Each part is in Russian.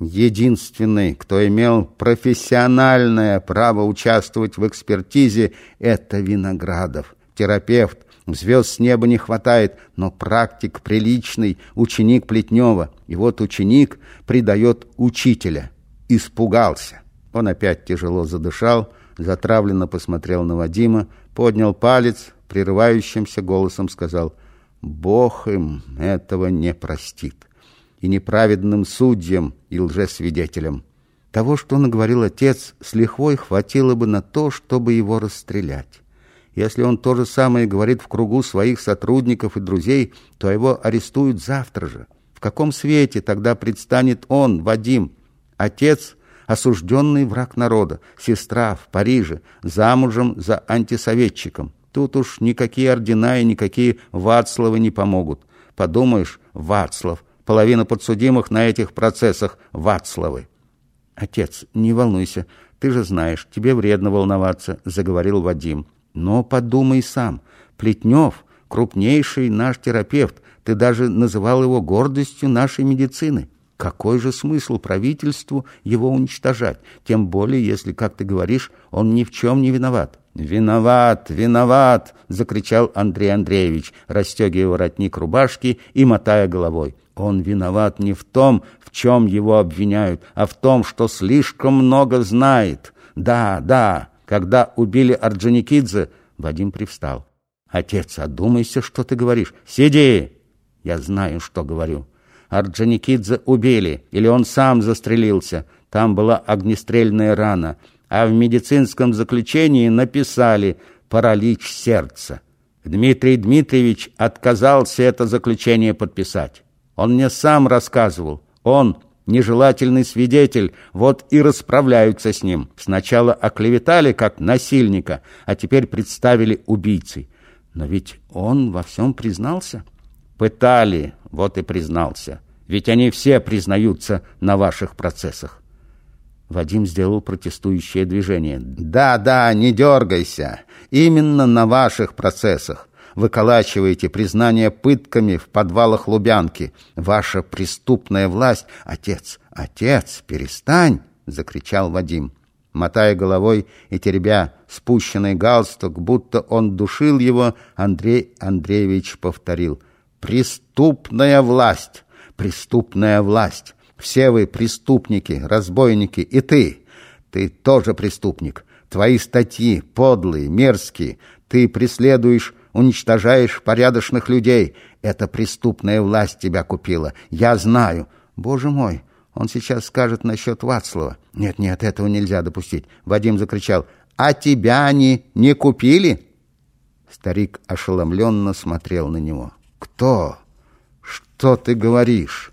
Единственный, кто имел профессиональное право участвовать в экспертизе, это Виноградов, терапевт. Звезд с неба не хватает, но практик приличный, ученик Плетнева. И вот ученик предает учителя. Испугался. Он опять тяжело задышал, затравленно посмотрел на Вадима, поднял палец, прерывающимся голосом сказал «Бог им этого не простит» и неправедным судьям и лжесвидетелям. Того, что наговорил отец, с лихвой хватило бы на то, чтобы его расстрелять. Если он то же самое говорит в кругу своих сотрудников и друзей, то его арестуют завтра же. В каком свете тогда предстанет он, Вадим? Отец – осужденный враг народа, сестра в Париже, замужем за антисоветчиком. Тут уж никакие ордена и никакие Вацлавы не помогут. Подумаешь, Вацлав – Половина подсудимых на этих процессах Вацлавы. «Отец, не волнуйся, ты же знаешь, тебе вредно волноваться», — заговорил Вадим. «Но подумай сам. Плетнев — крупнейший наш терапевт. Ты даже называл его гордостью нашей медицины. Какой же смысл правительству его уничтожать? Тем более, если, как ты говоришь, он ни в чем не виноват». «Виноват, виноват!» — закричал Андрей Андреевич, расстегивая воротник рубашки и мотая головой. Он виноват не в том, в чем его обвиняют, а в том, что слишком много знает. Да, да, когда убили Орджоникидзе, Вадим привстал. Отец, одумайся, что ты говоришь. Сиди! Я знаю, что говорю. Орджоникидзе убили, или он сам застрелился. Там была огнестрельная рана. А в медицинском заключении написали «паралич сердца». Дмитрий Дмитриевич отказался это заключение подписать. Он мне сам рассказывал. Он нежелательный свидетель, вот и расправляются с ним. Сначала оклеветали как насильника, а теперь представили убийцей. Но ведь он во всем признался. Пытали, вот и признался. Ведь они все признаются на ваших процессах. Вадим сделал протестующее движение. «Да, да, не дергайся. Именно на ваших процессах выколачиваете признание пытками в подвалах Лубянки. Ваша преступная власть... Отец, отец, перестань!» — закричал Вадим. Мотая головой и теребя спущенный галстук, будто он душил его, Андрей Андреевич повторил. «Преступная власть! Преступная власть! Все вы преступники, разбойники, и ты! Ты тоже преступник! Твои статьи подлые, мерзкие! Ты преследуешь уничтожаешь порядочных людей. Это преступная власть тебя купила. Я знаю. Боже мой, он сейчас скажет насчет Вацлава. Нет, нет, этого нельзя допустить. Вадим закричал. А тебя они не купили? Старик ошеломленно смотрел на него. Кто? Что ты говоришь?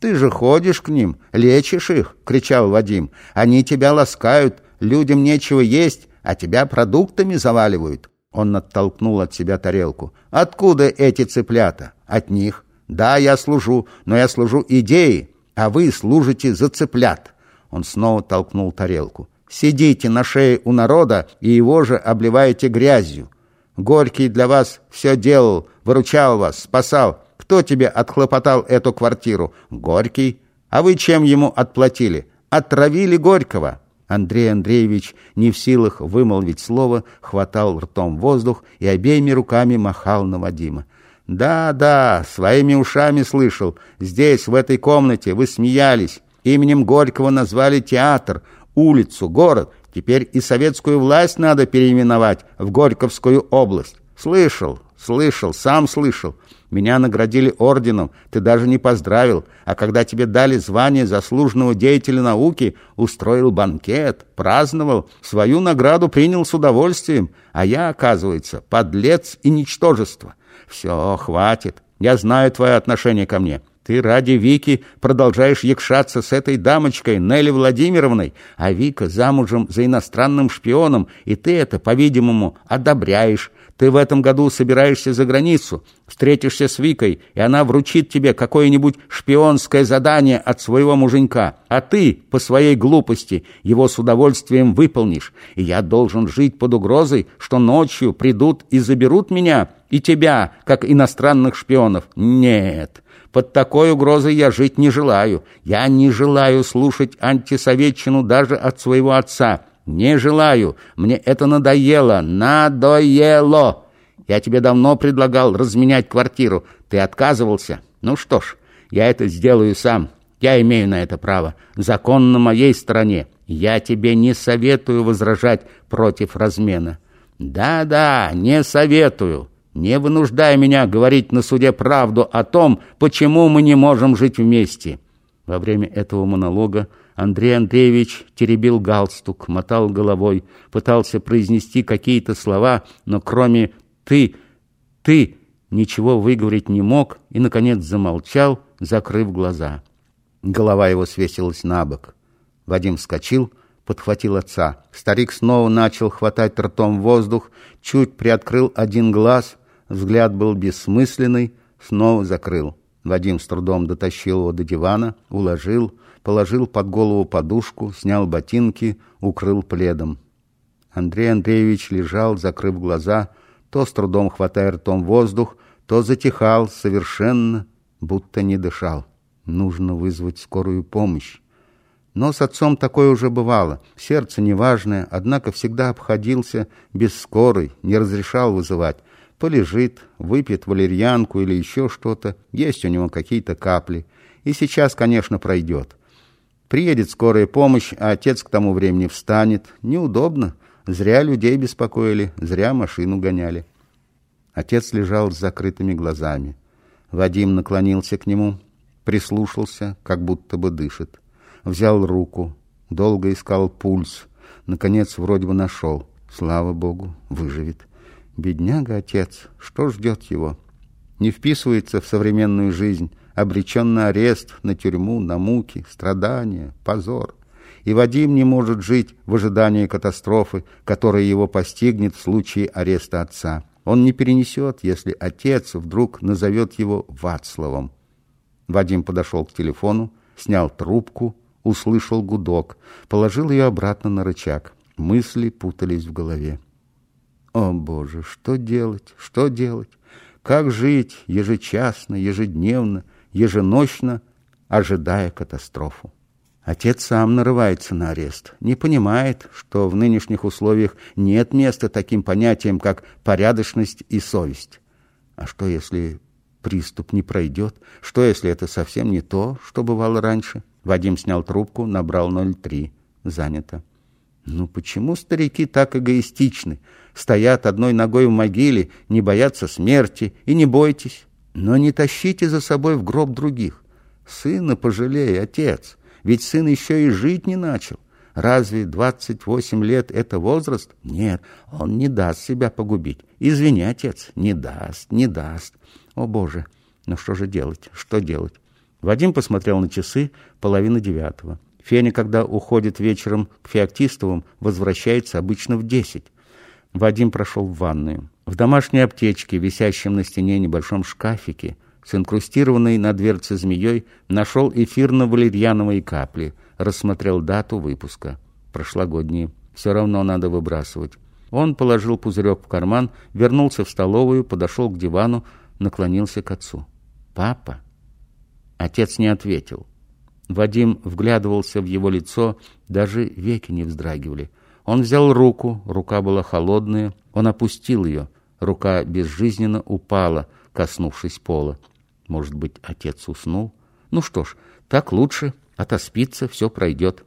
Ты же ходишь к ним, лечишь их, кричал Вадим. Они тебя ласкают, людям нечего есть, а тебя продуктами заваливают. Он оттолкнул от себя тарелку. «Откуда эти цыплята?» «От них. Да, я служу, но я служу идее, а вы служите за цыплят». Он снова толкнул тарелку. «Сидите на шее у народа и его же обливаете грязью. Горький для вас все делал, выручал вас, спасал. Кто тебе отхлопотал эту квартиру? Горький. А вы чем ему отплатили? Отравили Горького». Андрей Андреевич, не в силах вымолвить слово, хватал ртом воздух и обеими руками махал на Вадима. «Да, да, своими ушами слышал. Здесь, в этой комнате, вы смеялись. Именем Горького назвали театр, улицу, город. Теперь и советскую власть надо переименовать в Горьковскую область. Слышал, слышал, сам слышал. Меня наградили орденом, ты даже не поздравил, а когда тебе дали звание заслуженного деятеля науки, устроил банкет, праздновал, свою награду принял с удовольствием, а я, оказывается, подлец и ничтожество. Все, хватит, я знаю твое отношение ко мне. Ты ради Вики продолжаешь якшаться с этой дамочкой Нелли Владимировной, а Вика замужем за иностранным шпионом, и ты это, по-видимому, одобряешь, ты в этом году собираешься за границу, встретишься с Викой, и она вручит тебе какое-нибудь шпионское задание от своего муженька, а ты, по своей глупости, его с удовольствием выполнишь. И я должен жить под угрозой, что ночью придут и заберут меня и тебя, как иностранных шпионов. Нет, Под такой угрозой я жить не желаю. Я не желаю слушать антисоветчину даже от своего отца. Не желаю. Мне это надоело. Надоело. Я тебе давно предлагал разменять квартиру. Ты отказывался. Ну что ж, я это сделаю сам. Я имею на это право. Закон на моей стороне. Я тебе не советую возражать против размена. Да-да, не советую. Не вынуждай меня говорить на суде правду о том, почему мы не можем жить вместе. Во время этого монолога Андрей Андреевич теребил галстук, мотал головой, пытался произнести какие-то слова, но кроме «ты», «ты» ничего выговорить не мог и, наконец, замолчал, закрыв глаза. Голова его свесилась на бок. Вадим вскочил, подхватил отца. Старик снова начал хватать ртом воздух, чуть приоткрыл один глаз, взгляд был бессмысленный, снова закрыл. Вадим с трудом дотащил его до дивана, уложил, положил под голову подушку, снял ботинки, укрыл пледом. Андрей Андреевич лежал, закрыв глаза, то с трудом хватая ртом воздух, то затихал совершенно, будто не дышал. Нужно вызвать скорую помощь. Но с отцом такое уже бывало. Сердце неважное, однако всегда обходился без скорой, не разрешал вызывать. Полежит, выпьет валерьянку или еще что-то, есть у него какие-то капли. И сейчас, конечно, пройдет. Приедет скорая помощь, а отец к тому времени встанет. Неудобно. Зря людей беспокоили, зря машину гоняли. Отец лежал с закрытыми глазами. Вадим наклонился к нему, прислушался, как будто бы дышит. Взял руку, долго искал пульс. Наконец, вроде бы нашел. Слава богу, выживет. Бедняга отец, что ждет его? Не вписывается в современную жизнь, обречен на арест, на тюрьму, на муки, страдания, позор. И Вадим не может жить в ожидании катастрофы, которая его постигнет в случае ареста отца. Он не перенесет, если отец вдруг назовет его Вацлавом. Вадим подошел к телефону, снял трубку, услышал гудок, положил ее обратно на рычаг. Мысли путались в голове. О, Боже, что делать, что делать? Как жить ежечасно, ежедневно, еженочно, ожидая катастрофу? Отец сам нарывается на арест, не понимает, что в нынешних условиях нет места таким понятиям, как порядочность и совесть. А что, если приступ не пройдет? Что, если это совсем не то, что бывало раньше? Вадим снял трубку, набрал 03. Занято. Ну почему старики так эгоистичны? Стоят одной ногой в могиле, не боятся смерти и не бойтесь. Но не тащите за собой в гроб других. Сына пожалей, отец. Ведь сын еще и жить не начал. Разве 28 лет — это возраст? Нет, он не даст себя погубить. Извини, отец, не даст, не даст. О, Боже, ну что же делать, что делать? Вадим посмотрел на часы, половина девятого. Феня, когда уходит вечером к Феоктистовым, возвращается обычно в десять. Вадим прошел в ванную. В домашней аптечке, висящем на стене небольшом шкафике, с инкрустированной на дверце змеей, нашел эфирно-валерьяновые капли, рассмотрел дату выпуска. Прошлогодние. Все равно надо выбрасывать. Он положил пузырек в карман, вернулся в столовую, подошел к дивану, наклонился к отцу. «Папа?» Отец не ответил. Вадим вглядывался в его лицо, даже веки не вздрагивали. Он взял руку, рука была холодная, он опустил ее, рука безжизненно упала, коснувшись пола. Может быть, отец уснул? Ну что ж, так лучше, отоспится, все пройдет.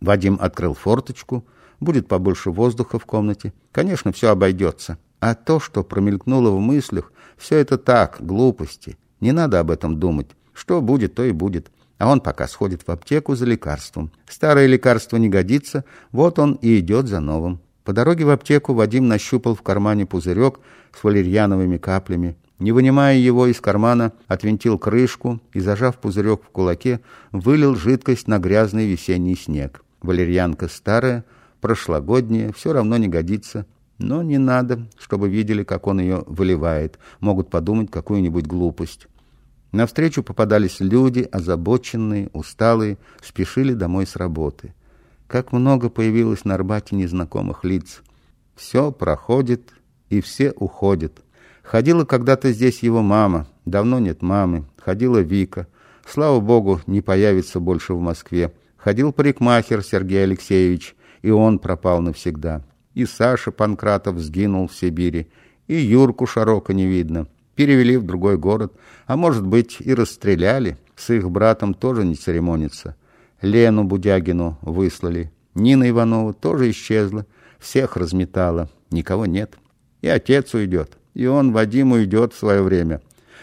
Вадим открыл форточку, будет побольше воздуха в комнате. Конечно, все обойдется. А то, что промелькнуло в мыслях, все это так, глупости. Не надо об этом думать. Что будет, то и будет. А он пока сходит в аптеку за лекарством. Старое лекарство не годится, вот он и идет за новым. По дороге в аптеку Вадим нащупал в кармане пузырек с валерьяновыми каплями. Не вынимая его из кармана, отвинтил крышку и, зажав пузырек в кулаке, вылил жидкость на грязный весенний снег. Валерьянка старая, прошлогодняя, все равно не годится. Но не надо, чтобы видели, как он ее выливает. Могут подумать какую-нибудь глупость. Навстречу попадались люди, озабоченные, усталые, спешили домой с работы. Как много появилось на Арбате незнакомых лиц. Все проходит, и все уходят. Ходила когда-то здесь его мама, Давно нет мамы. Ходила Вика. Слава богу, не появится больше в Москве. Ходил парикмахер Сергей Алексеевич, и он пропал навсегда. И Саша Панкратов сгинул в Сибири, и Юрку Шарока не видно. Перевели в другой город, а может быть и расстреляли. С их братом тоже не церемонится. Лену Будягину выслали. Нина Иванова тоже исчезла. Всех разметала. Никого нет. И отец уйдет. И он, Вадим, уйдет в свое время.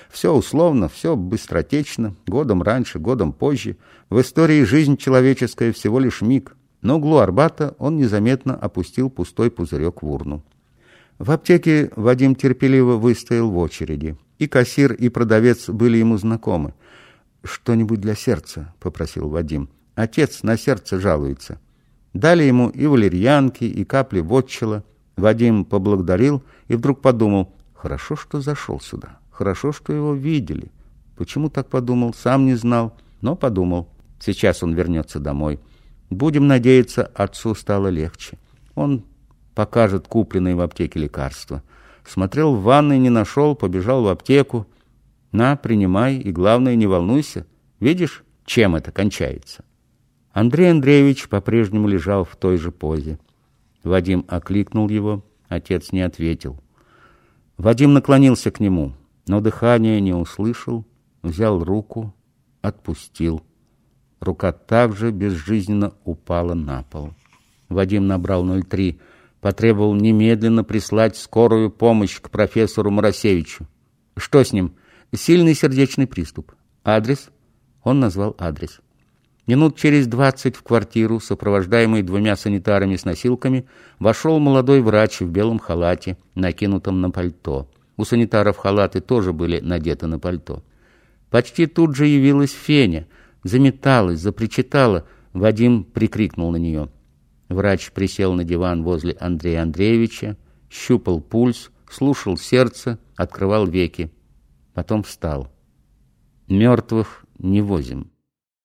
Все условно, все быстротечно, годом раньше, годом позже. В истории жизнь человеческая всего лишь миг. На углу Арбата он незаметно опустил пустой пузырек в урну. В аптеке Вадим терпеливо выстоял в очереди. И кассир, и продавец были ему знакомы. «Что-нибудь для сердца», — попросил Вадим. «Отец на сердце жалуется». Дали ему и валерьянки, и капли вотчела. Вадим поблагодарил и вдруг подумал, хорошо, что зашел сюда, хорошо, что его видели. Почему так подумал, сам не знал, но подумал. Сейчас он вернется домой. Будем надеяться, отцу стало легче. Он покажет купленные в аптеке лекарства. Смотрел в ванной, не нашел, побежал в аптеку. На, принимай, и главное, не волнуйся. Видишь, чем это кончается? Андрей Андреевич по-прежнему лежал в той же позе. Вадим окликнул его, отец не ответил. Вадим наклонился к нему, но дыхание не услышал, взял руку, отпустил. Рука также безжизненно упала на пол. Вадим набрал 03, потребовал немедленно прислать скорую помощь к профессору Моросевичу. Что с ним? Сильный сердечный приступ. Адрес? Он назвал адрес. Минут через двадцать в квартиру, сопровождаемый двумя санитарами с носилками, вошел молодой врач в белом халате, накинутом на пальто. У санитаров халаты тоже были надеты на пальто. Почти тут же явилась Феня, заметалась, запричитала. Вадим прикрикнул на нее. Врач присел на диван возле Андрея Андреевича, щупал пульс, слушал сердце, открывал веки. Потом встал. «Мертвых не возим».